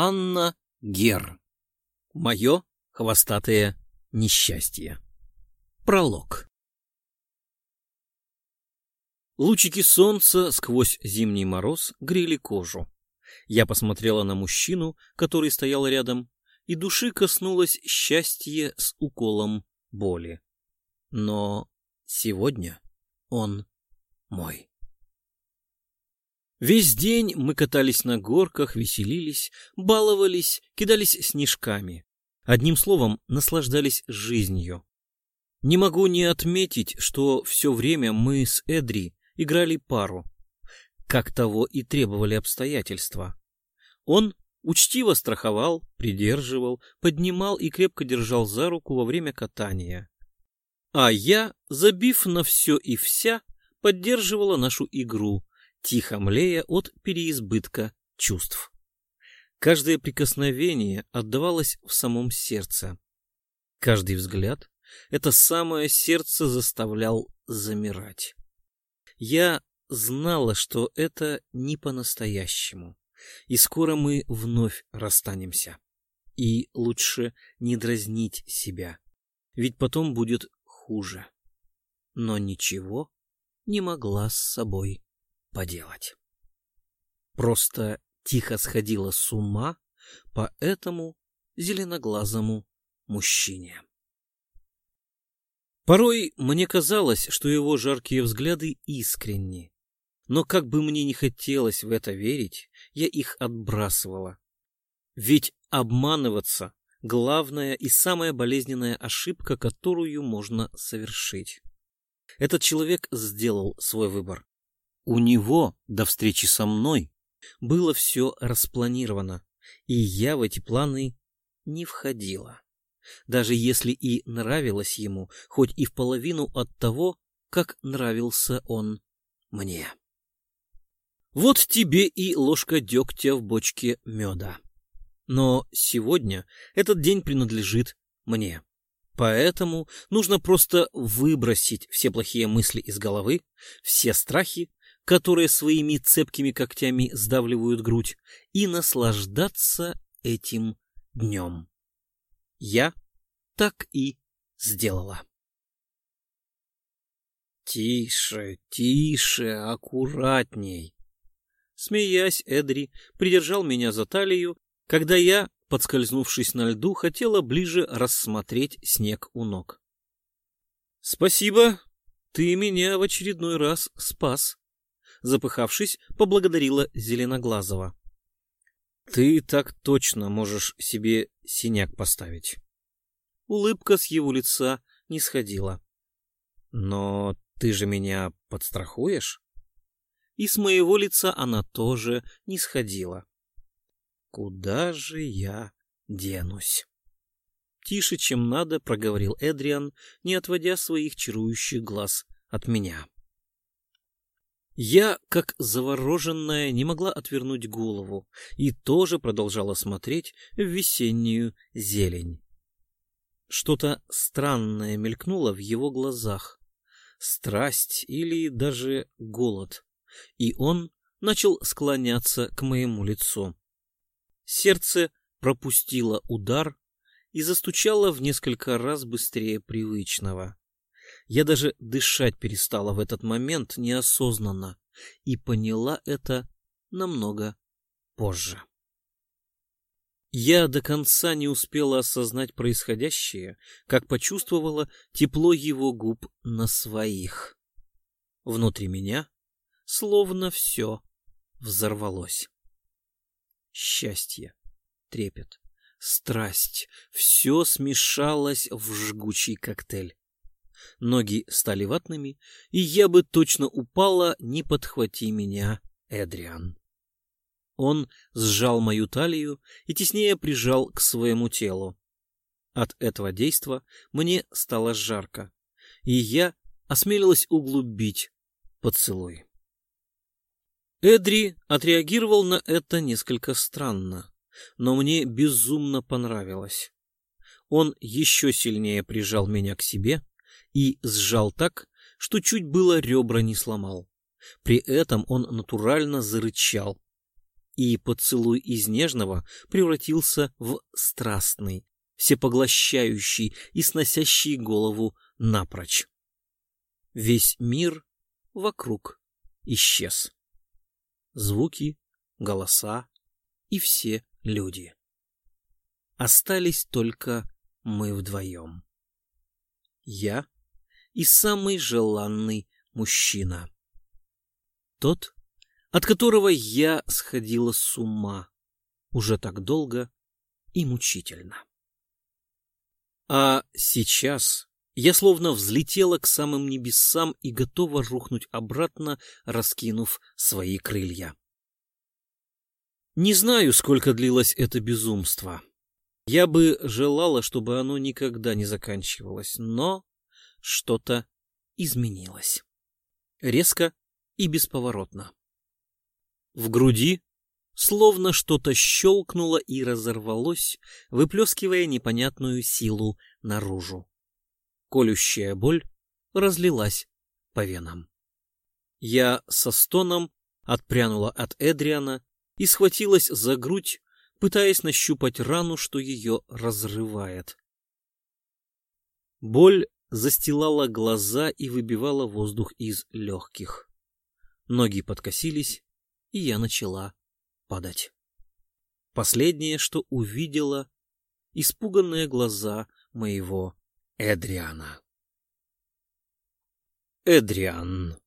Анна Гер. Мое хвостатое несчастье. Пролог. Лучики солнца сквозь зимний мороз грели кожу. Я посмотрела на мужчину, который стоял рядом, и души коснулось счастье с уколом боли. Но сегодня он мой. Весь день мы катались на горках, веселились, баловались, кидались снежками. Одним словом, наслаждались жизнью. Не могу не отметить, что все время мы с Эдри играли пару, как того и требовали обстоятельства. Он учтиво страховал, придерживал, поднимал и крепко держал за руку во время катания. А я, забив на все и вся, поддерживала нашу игру, тихо млея от переизбытка чувств. Каждое прикосновение отдавалось в самом сердце. Каждый взгляд это самое сердце заставлял замирать. Я знала, что это не по-настоящему, и скоро мы вновь расстанемся. И лучше не дразнить себя, ведь потом будет хуже. Но ничего не могла с собой поделать. Просто тихо сходила с ума по этому зеленоглазому мужчине. Порой мне казалось, что его жаркие взгляды искренни, но как бы мне не хотелось в это верить, я их отбрасывала. Ведь обманываться — главная и самая болезненная ошибка, которую можно совершить. Этот человек сделал свой выбор. У него до встречи со мной было все распланировано, и я в эти планы не входила. Даже если и нравилось ему, хоть и в половину от того, как нравился он мне. Вот тебе и ложка дегтя в бочке меда. Но сегодня этот день принадлежит мне. Поэтому нужно просто выбросить все плохие мысли из головы, все страхи, которые своими цепкими когтями сдавливают грудь, и наслаждаться этим днем. Я так и сделала. «Тише, тише, аккуратней!» Смеясь, Эдри придержал меня за талию, когда я, подскользнувшись на льду, хотела ближе рассмотреть снег у ног. «Спасибо, ты меня в очередной раз спас», запыхавшись, поблагодарила Зеленоглазого. «Ты так точно можешь себе синяк поставить». Улыбка с его лица не сходила. «Но ты же меня подстрахуешь?» И с моего лица она тоже не сходила. «Куда же я денусь?» Тише, чем надо, проговорил Эдриан, не отводя своих чарующих глаз от меня. Я, как завороженная, не могла отвернуть голову и тоже продолжала смотреть в весеннюю зелень. Что-то странное мелькнуло в его глазах. Страсть или даже голод. И он начал склоняться к моему лицу. Сердце пропустило удар и застучало в несколько раз быстрее привычного. Я даже дышать перестала в этот момент неосознанно и поняла это намного позже. Я до конца не успела осознать происходящее, как почувствовала тепло его губ на своих. Внутри меня словно все взорвалось. Счастье, трепет, страсть — все смешалось в жгучий коктейль. Ноги стали ватными, и я бы точно упала, не подхвати меня, Эдриан. Он сжал мою талию и теснее прижал к своему телу. От этого действа мне стало жарко, и я осмелилась углубить поцелуй. Эдри отреагировал на это несколько странно, но мне безумно понравилось. Он еще сильнее прижал меня к себе, и сжал так, что чуть было ребра не сломал. При этом он натурально зарычал. и поцелуй из нежного превратился в страстный, всепоглощающий и сносящий голову напрочь. Весь мир вокруг исчез. Звуки, голоса и все люди. Остались только мы вдвоем. Я и самый желанный мужчина. Тот, от которого я сходила с ума уже так долго и мучительно. А сейчас я словно взлетела к самым небесам и готова рухнуть обратно, раскинув свои крылья. Не знаю, сколько длилось это безумство. Я бы желала, чтобы оно никогда не заканчивалось, но что-то изменилось. Резко и бесповоротно. В груди словно что-то щелкнуло и разорвалось, выплескивая непонятную силу наружу. Колющая боль разлилась по венам. Я со стоном отпрянула от Эдриана и схватилась за грудь, пытаясь нащупать рану, что ее разрывает. Боль застилала глаза и выбивала воздух из легких. Ноги подкосились, и я начала падать. Последнее, что увидела, испуганные глаза моего Эдриана. Эдриан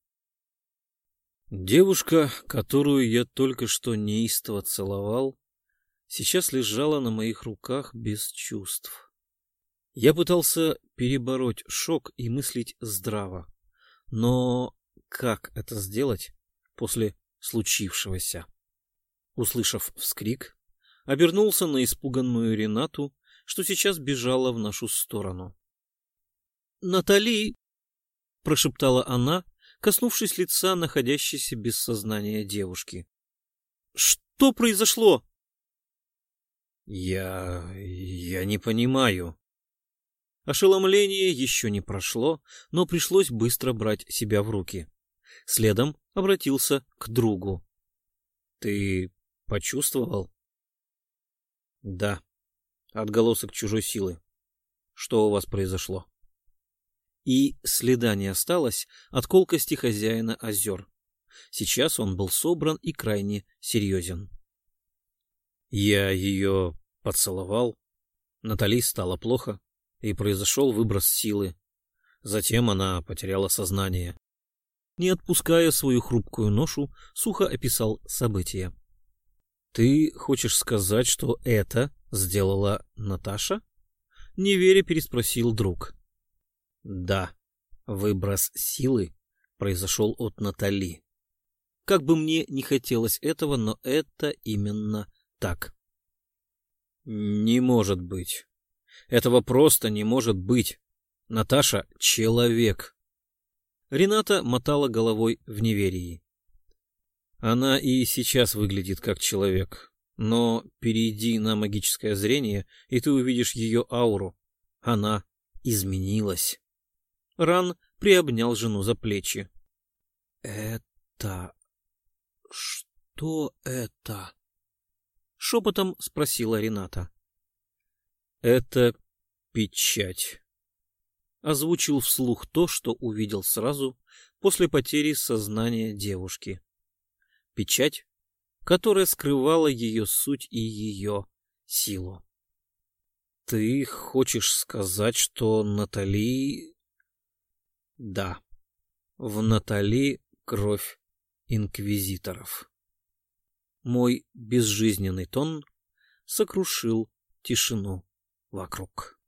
Девушка, которую я только что неистово целовал, сейчас лежала на моих руках без чувств. Я пытался перебороть шок и мыслить здраво. Но как это сделать после случившегося? Услышав вскрик, обернулся на испуганную Ренату, что сейчас бежала в нашу сторону. «Натали!» — прошептала она, коснувшись лица находящейся без сознания девушки. «Что произошло?» «Я... я не понимаю». Ошеломление еще не прошло, но пришлось быстро брать себя в руки. Следом обратился к другу. «Ты почувствовал?» «Да. Отголосок чужой силы. Что у вас произошло?» и следа не осталось от колкости хозяина озер. Сейчас он был собран и крайне серьезен. Я ее поцеловал. Натали стало плохо, и произошел выброс силы. Затем она потеряла сознание. Не отпуская свою хрупкую ношу, сухо описал события. «Ты хочешь сказать, что это сделала Наташа?» Неверя переспросил друг. Да, выброс силы произошел от Натали. Как бы мне не хотелось этого, но это именно так. Не может быть. Этого просто не может быть. Наташа — человек. Рената мотала головой в неверии. Она и сейчас выглядит как человек. Но перейди на магическое зрение, и ты увидишь ее ауру. Она изменилась. Ран приобнял жену за плечи. «Это... что это?» Шепотом спросила Рената. «Это печать». Озвучил вслух то, что увидел сразу после потери сознания девушки. Печать, которая скрывала ее суть и ее силу. «Ты хочешь сказать, что Натали да, в Натали кровь инквизиторов. Мой безжизненный тон сокрушил тишину вокруг.